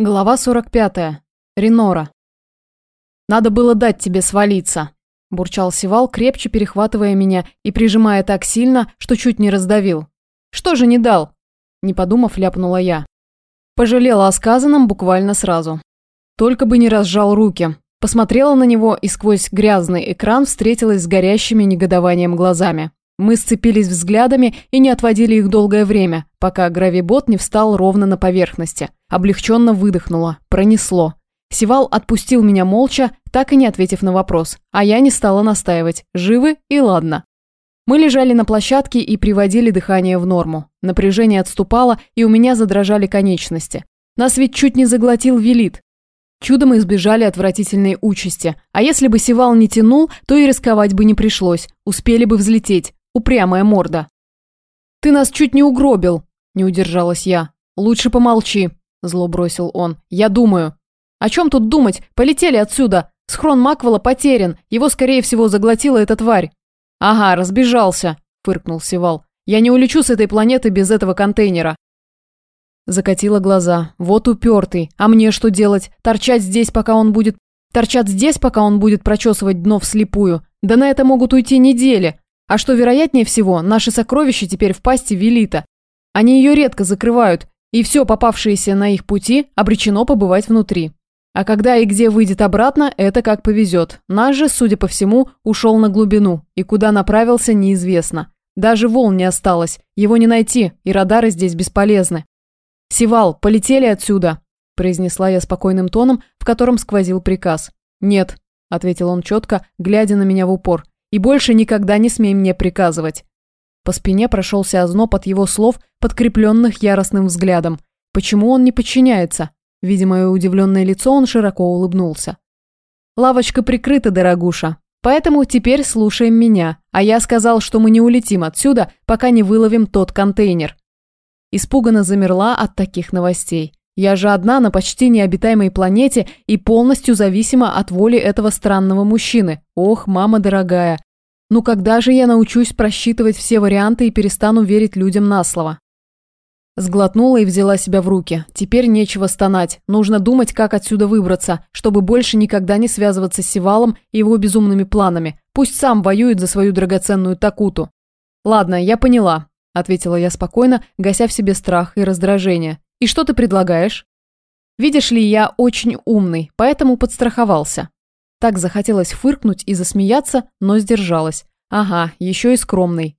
Глава 45. Ренора. «Надо было дать тебе свалиться», – бурчал Сивал, крепче перехватывая меня и прижимая так сильно, что чуть не раздавил. «Что же не дал?» – не подумав, ляпнула я. Пожалела о сказанном буквально сразу. Только бы не разжал руки. Посмотрела на него и сквозь грязный экран встретилась с горящими негодованием глазами. Мы сцепились взглядами и не отводили их долгое время, пока гравибот не встал ровно на поверхности. Облегченно выдохнула. Пронесло. Сивал отпустил меня молча, так и не ответив на вопрос. А я не стала настаивать. Живы и ладно. Мы лежали на площадке и приводили дыхание в норму. Напряжение отступало, и у меня задрожали конечности. Нас ведь чуть не заглотил велит. Чудом избежали отвратительной участи. А если бы Сивал не тянул, то и рисковать бы не пришлось. Успели бы взлететь. Упрямая морда. «Ты нас чуть не угробил», – не удержалась я. «Лучше помолчи», – зло бросил он. «Я думаю». «О чем тут думать? Полетели отсюда. Схрон Маквела потерян. Его, скорее всего, заглотила эта тварь». «Ага, разбежался», – фыркнул Сивал. «Я не улечу с этой планеты без этого контейнера». Закатила глаза. Вот упертый. А мне что делать? Торчать здесь, пока он будет... Торчать здесь, пока он будет прочесывать дно вслепую? Да на это могут уйти недели. А что вероятнее всего, наши сокровища теперь в пасти Велита. Они ее редко закрывают, и все попавшееся на их пути обречено побывать внутри. А когда и где выйдет обратно, это как повезет. Наш же, судя по всему, ушел на глубину, и куда направился, неизвестно. Даже волн не осталось, его не найти, и радары здесь бесполезны. «Сивал, полетели отсюда!» – произнесла я спокойным тоном, в котором сквозил приказ. «Нет», – ответил он четко, глядя на меня в упор. И больше никогда не смей мне приказывать. По спине прошелся озноб от его слов, подкрепленных яростным взглядом. Почему он не подчиняется? Видя удивленное лицо, он широко улыбнулся. «Лавочка прикрыта, дорогуша. Поэтому теперь слушаем меня. А я сказал, что мы не улетим отсюда, пока не выловим тот контейнер». Испуганно замерла от таких новостей. Я же одна на почти необитаемой планете и полностью зависима от воли этого странного мужчины. Ох, мама дорогая. Ну когда же я научусь просчитывать все варианты и перестану верить людям на слово? Сглотнула и взяла себя в руки. Теперь нечего стонать. Нужно думать, как отсюда выбраться, чтобы больше никогда не связываться с Севалом и его безумными планами. Пусть сам воюет за свою драгоценную Такуту. «Ладно, я поняла», – ответила я спокойно, гася в себе страх и раздражение. И что ты предлагаешь? Видишь ли, я очень умный, поэтому подстраховался. Так захотелось фыркнуть и засмеяться, но сдержалась. Ага, еще и скромный.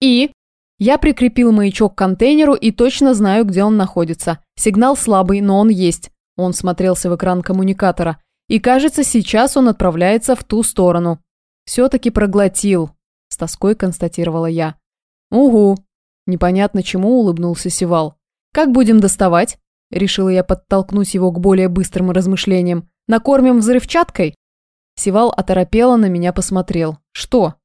И? Я прикрепил маячок к контейнеру и точно знаю, где он находится. Сигнал слабый, но он есть. Он смотрелся в экран коммуникатора. И кажется, сейчас он отправляется в ту сторону. Все-таки проглотил, с тоской констатировала я. Угу. Непонятно чему улыбнулся Сивал. «Как будем доставать?» – решила я подтолкнуть его к более быстрым размышлениям. «Накормим взрывчаткой?» Сивал оторопело на меня посмотрел. «Что?»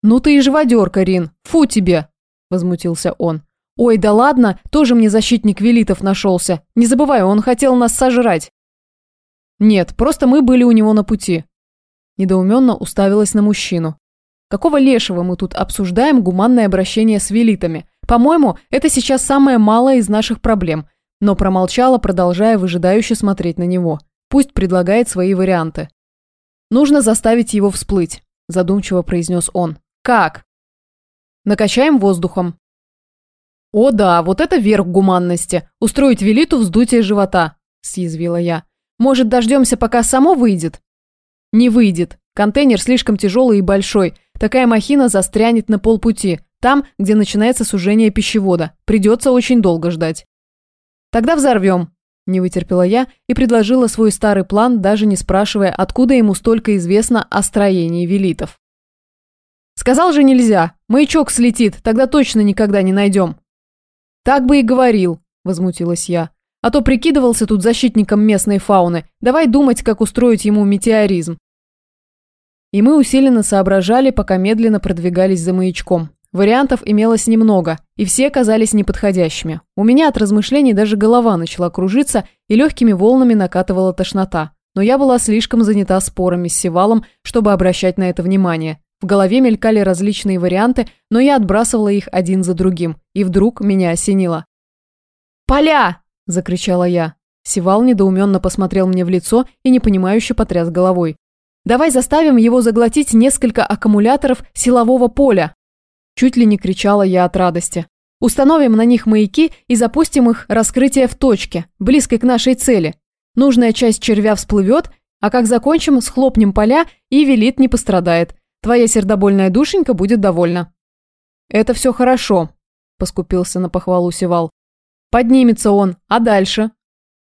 «Ну ты и живодерка, Рин! Фу тебе!» – возмутился он. «Ой, да ладно, тоже мне защитник Велитов нашелся. Не забывай, он хотел нас сожрать». «Нет, просто мы были у него на пути». Недоуменно уставилась на мужчину. «Какого лешего мы тут обсуждаем гуманное обращение с Велитами? По-моему, это сейчас самое малое из наших проблем. Но промолчала, продолжая выжидающе смотреть на него. Пусть предлагает свои варианты. Нужно заставить его всплыть, задумчиво произнес он. Как? Накачаем воздухом. О да, вот это верх гуманности. Устроить Велиту вздутие живота, съязвила я. Может, дождемся, пока само выйдет? Не выйдет. Контейнер слишком тяжелый и большой. Такая махина застрянет на полпути. Там, где начинается сужение пищевода. Придется очень долго ждать. Тогда взорвем. Не вытерпела я и предложила свой старый план, даже не спрашивая, откуда ему столько известно о строении велитов. Сказал же нельзя. Маячок слетит, тогда точно никогда не найдем. Так бы и говорил, возмутилась я. А то прикидывался тут защитником местной фауны. Давай думать, как устроить ему метеоризм. И мы усиленно соображали, пока медленно продвигались за маячком. Вариантов имелось немного, и все казались неподходящими. У меня от размышлений даже голова начала кружиться, и легкими волнами накатывала тошнота. Но я была слишком занята спорами с Севалом, чтобы обращать на это внимание. В голове мелькали различные варианты, но я отбрасывала их один за другим, и вдруг меня осенило. «Поля!» – закричала я. Сивал недоуменно посмотрел мне в лицо и непонимающе потряс головой. «Давай заставим его заглотить несколько аккумуляторов силового поля!» Чуть ли не кричала я от радости. Установим на них маяки и запустим их раскрытие в точке, близкой к нашей цели. Нужная часть червя всплывет, а как закончим, схлопнем поля, и велит не пострадает. Твоя сердобольная душенька будет довольна. Это все хорошо, поскупился на похвалу Севал. Поднимется он, а дальше?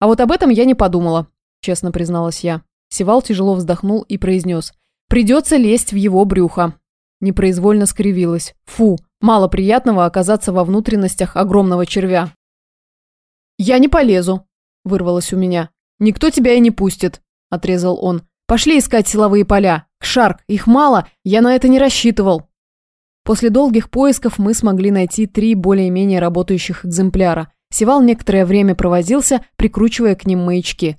А вот об этом я не подумала, честно призналась я. Севал тяжело вздохнул и произнес. Придется лезть в его брюхо. Непроизвольно скривилась. Фу, мало приятного оказаться во внутренностях огромного червя. «Я не полезу», – вырвалось у меня. «Никто тебя и не пустит», – отрезал он. «Пошли искать силовые поля. Шарк, их мало, я на это не рассчитывал». После долгих поисков мы смогли найти три более-менее работающих экземпляра. Севал некоторое время провозился, прикручивая к ним маячки.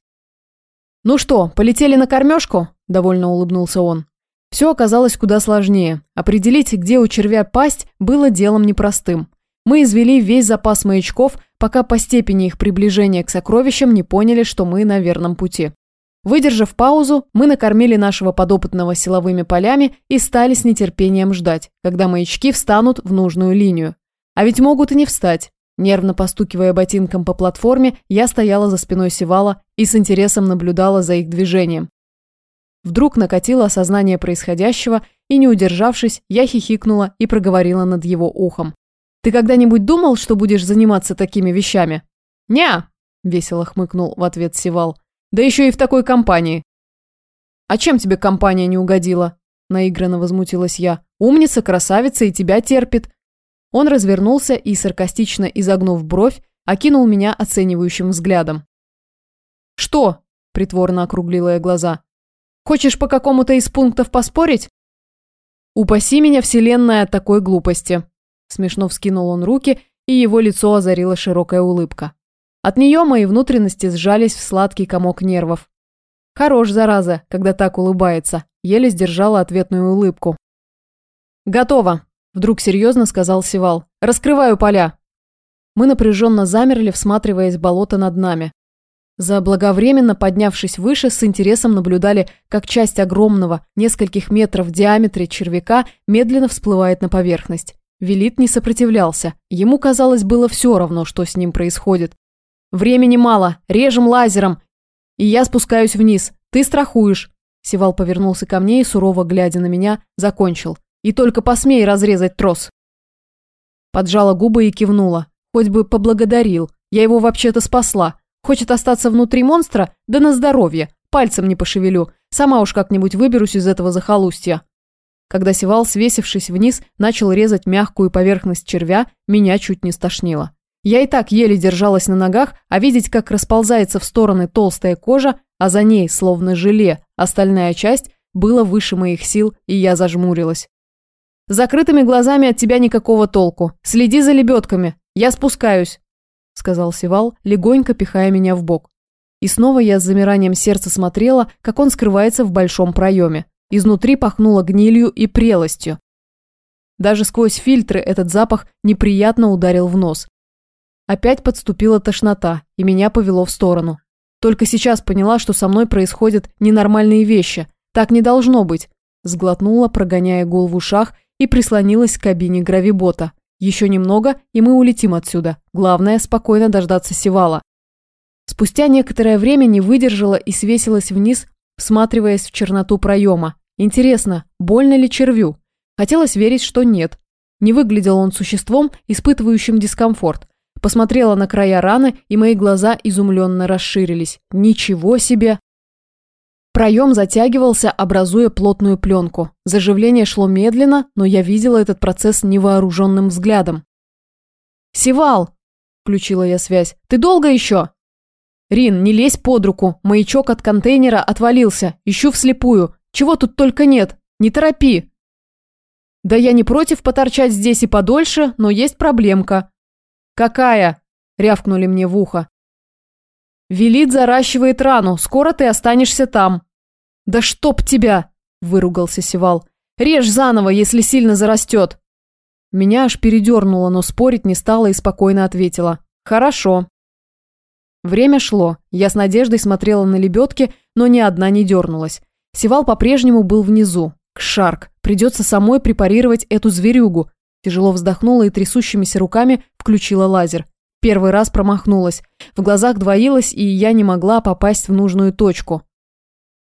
«Ну что, полетели на кормежку?» – довольно улыбнулся он. Все оказалось куда сложнее. Определить, где у червя пасть, было делом непростым. Мы извели весь запас маячков, пока по степени их приближения к сокровищам не поняли, что мы на верном пути. Выдержав паузу, мы накормили нашего подопытного силовыми полями и стали с нетерпением ждать, когда маячки встанут в нужную линию. А ведь могут и не встать. Нервно постукивая ботинком по платформе, я стояла за спиной Севала и с интересом наблюдала за их движением. Вдруг накатило осознание происходящего, и, не удержавшись, я хихикнула и проговорила над его ухом. «Ты когда-нибудь думал, что будешь заниматься такими вещами?» «Ня!» – весело хмыкнул в ответ Сивал. «Да еще и в такой компании!» «А чем тебе компания не угодила?» – наигранно возмутилась я. «Умница, красавица и тебя терпит!» Он развернулся и, саркастично изогнув бровь, окинул меня оценивающим взглядом. «Что?» – притворно округлила я глаза. Хочешь по какому-то из пунктов поспорить? Упаси меня, вселенная, от такой глупости. Смешно вскинул он руки, и его лицо озарила широкая улыбка. От нее мои внутренности сжались в сладкий комок нервов. Хорош, зараза, когда так улыбается. Еле сдержала ответную улыбку. «Готово», – вдруг серьезно сказал Сивал. «Раскрываю поля». Мы напряженно замерли, всматриваясь в болото над нами. Заблаговременно поднявшись выше, с интересом наблюдали, как часть огромного, нескольких метров в диаметре червяка медленно всплывает на поверхность. Велит не сопротивлялся. Ему, казалось, было все равно, что с ним происходит. «Времени мало. Режем лазером. И я спускаюсь вниз. Ты страхуешь». Севал повернулся ко мне и, сурово глядя на меня, закончил. «И только посмей разрезать трос». Поджала губы и кивнула. Хоть бы поблагодарил. Я его вообще-то спасла. Хочет остаться внутри монстра? Да на здоровье. Пальцем не пошевелю. Сама уж как-нибудь выберусь из этого захолустья. Когда Севал, свесившись вниз, начал резать мягкую поверхность червя, меня чуть не стошнило. Я и так еле держалась на ногах, а видеть, как расползается в стороны толстая кожа, а за ней, словно желе, остальная часть, было выше моих сил, и я зажмурилась. «Закрытыми глазами от тебя никакого толку. Следи за лебедками. Я спускаюсь». – сказал Севал, легонько пихая меня в бок. И снова я с замиранием сердца смотрела, как он скрывается в большом проеме. Изнутри пахнуло гнилью и прелостью. Даже сквозь фильтры этот запах неприятно ударил в нос. Опять подступила тошнота, и меня повело в сторону. Только сейчас поняла, что со мной происходят ненормальные вещи. Так не должно быть. Сглотнула, прогоняя гул в ушах, и прислонилась к кабине гравибота. Еще немного, и мы улетим отсюда. Главное, спокойно дождаться Севала. Спустя некоторое время не выдержала и свесилась вниз, всматриваясь в черноту проема. Интересно, больно ли червю? Хотелось верить, что нет. Не выглядел он существом, испытывающим дискомфорт. Посмотрела на края раны, и мои глаза изумленно расширились. Ничего себе! Проем затягивался, образуя плотную пленку. Заживление шло медленно, но я видела этот процесс невооруженным взглядом. «Севал!» – включила я связь. «Ты долго еще?» «Рин, не лезь под руку. Маячок от контейнера отвалился. Ищу вслепую. Чего тут только нет. Не торопи!» «Да я не против поторчать здесь и подольше, но есть проблемка». «Какая?» – рявкнули мне в ухо. Велит заращивает рану, скоро ты останешься там. Да чтоб тебя, выругался Севал. Режь заново, если сильно зарастет. Меня аж передернуло, но спорить не стала и спокойно ответила. Хорошо. Время шло. Я с надеждой смотрела на лебедки, но ни одна не дернулась. Севал по-прежнему был внизу. Кшарк. Придется самой препарировать эту зверюгу. Тяжело вздохнула и трясущимися руками включила лазер. Первый раз промахнулась. В глазах двоилась, и я не могла попасть в нужную точку.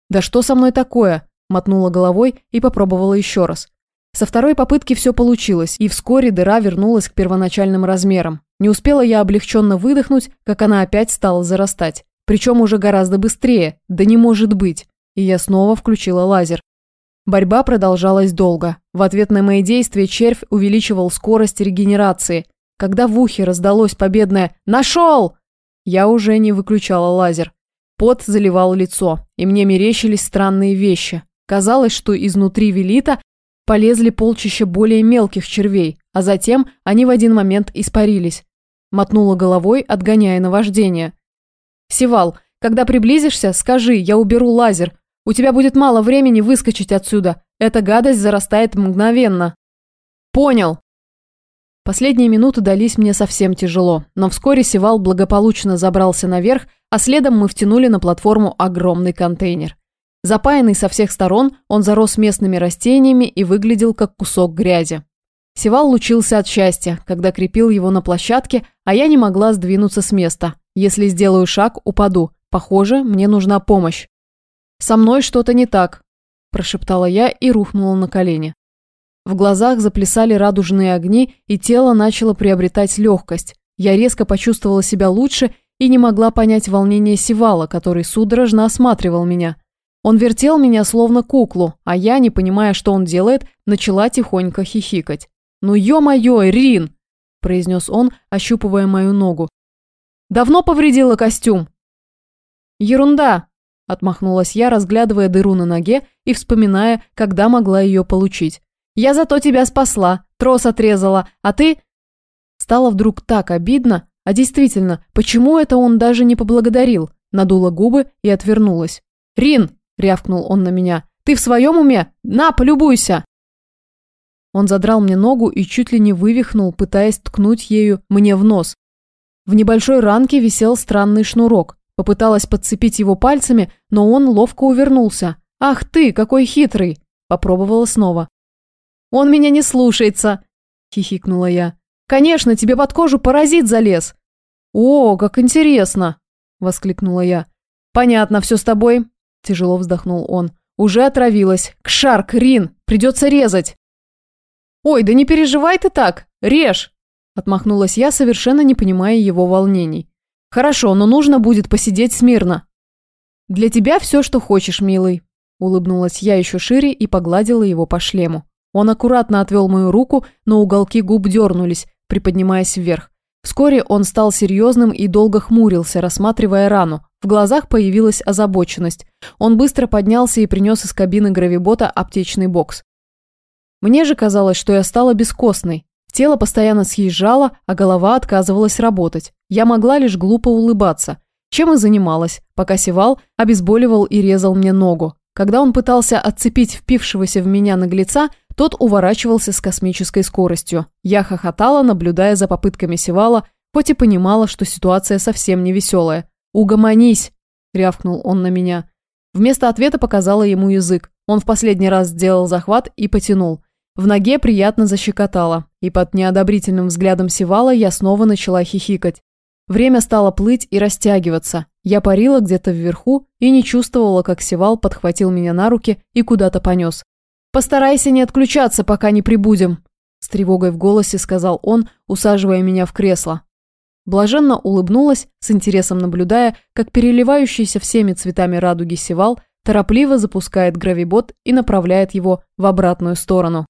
«Да что со мной такое?» Мотнула головой и попробовала еще раз. Со второй попытки все получилось, и вскоре дыра вернулась к первоначальным размерам. Не успела я облегченно выдохнуть, как она опять стала зарастать. Причем уже гораздо быстрее, да не может быть. И я снова включила лазер. Борьба продолжалась долго. В ответ на мои действия червь увеличивал скорость регенерации. Когда в ухе раздалось победное «Нашел!», я уже не выключала лазер. Пот заливал лицо, и мне мерещились странные вещи. Казалось, что изнутри велита полезли полчища более мелких червей, а затем они в один момент испарились. Мотнула головой, отгоняя наваждение. «Севал, когда приблизишься, скажи, я уберу лазер. У тебя будет мало времени выскочить отсюда. Эта гадость зарастает мгновенно». «Понял!» Последние минуты дались мне совсем тяжело, но вскоре Севал благополучно забрался наверх, а следом мы втянули на платформу огромный контейнер. Запаянный со всех сторон, он зарос местными растениями и выглядел как кусок грязи. Севал лучился от счастья, когда крепил его на площадке, а я не могла сдвинуться с места. Если сделаю шаг, упаду. Похоже, мне нужна помощь. «Со мной что-то не так», – прошептала я и рухнула на колени. В глазах заплясали радужные огни, и тело начало приобретать легкость. Я резко почувствовала себя лучше и не могла понять волнение Севала, который судорожно осматривал меня. Он вертел меня словно куклу, а я, не понимая, что он делает, начала тихонько хихикать. «Ну ё-моё, Рин!» – произнес он, ощупывая мою ногу. «Давно повредила костюм?» «Ерунда!» – отмахнулась я, разглядывая дыру на ноге и вспоминая, когда могла ее получить. «Я зато тебя спасла, трос отрезала, а ты...» Стало вдруг так обидно, а действительно, почему это он даже не поблагодарил? Надула губы и отвернулась. «Рин!» рявкнул он на меня. «Ты в своем уме? На, полюбуйся!» Он задрал мне ногу и чуть ли не вывихнул, пытаясь ткнуть ею мне в нос. В небольшой ранке висел странный шнурок. Попыталась подцепить его пальцами, но он ловко увернулся. «Ах ты, какой хитрый!» Попробовала снова. «Он меня не слушается!» – хихикнула я. «Конечно, тебе под кожу паразит залез!» «О, как интересно!» – воскликнула я. «Понятно все с тобой. Тяжело вздохнул он. «Уже отравилась. Кшарк, Рин, придется резать!» «Ой, да не переживай ты так! Режь!» Отмахнулась я, совершенно не понимая его волнений. «Хорошо, но нужно будет посидеть смирно». «Для тебя все, что хочешь, милый», Улыбнулась я еще шире и погладила его по шлему. Он аккуратно отвел мою руку, но уголки губ дернулись, приподнимаясь вверх. Вскоре он стал серьезным и долго хмурился, рассматривая рану, в глазах появилась озабоченность. Он быстро поднялся и принес из кабины гравибота аптечный бокс. Мне же казалось, что я стала бескостной. Тело постоянно съезжало, а голова отказывалась работать. Я могла лишь глупо улыбаться. Чем и занималась, пока Севал обезболивал и резал мне ногу. Когда он пытался отцепить впившегося в меня наглеца, тот уворачивался с космической скоростью. Я хохотала, наблюдая за попытками Севала, хоть и понимала, что ситуация совсем не веселая. «Угомонись!» – рявкнул он на меня. Вместо ответа показала ему язык. Он в последний раз сделал захват и потянул. В ноге приятно защекотало, и под неодобрительным взглядом Севала я снова начала хихикать. Время стало плыть и растягиваться. Я парила где-то вверху и не чувствовала, как Севал подхватил меня на руки и куда-то понес. «Постарайся не отключаться, пока не прибудем», – с тревогой в голосе сказал он, усаживая меня в кресло. Блаженно улыбнулась, с интересом наблюдая, как переливающийся всеми цветами радуги севал торопливо запускает гравибот и направляет его в обратную сторону.